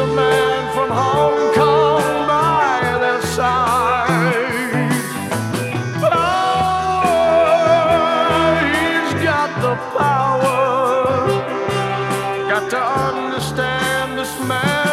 the man from Hong Kong by their side. Oh, he's got the power. Got to understand this man.